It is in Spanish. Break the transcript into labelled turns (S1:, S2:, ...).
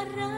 S1: agarrar.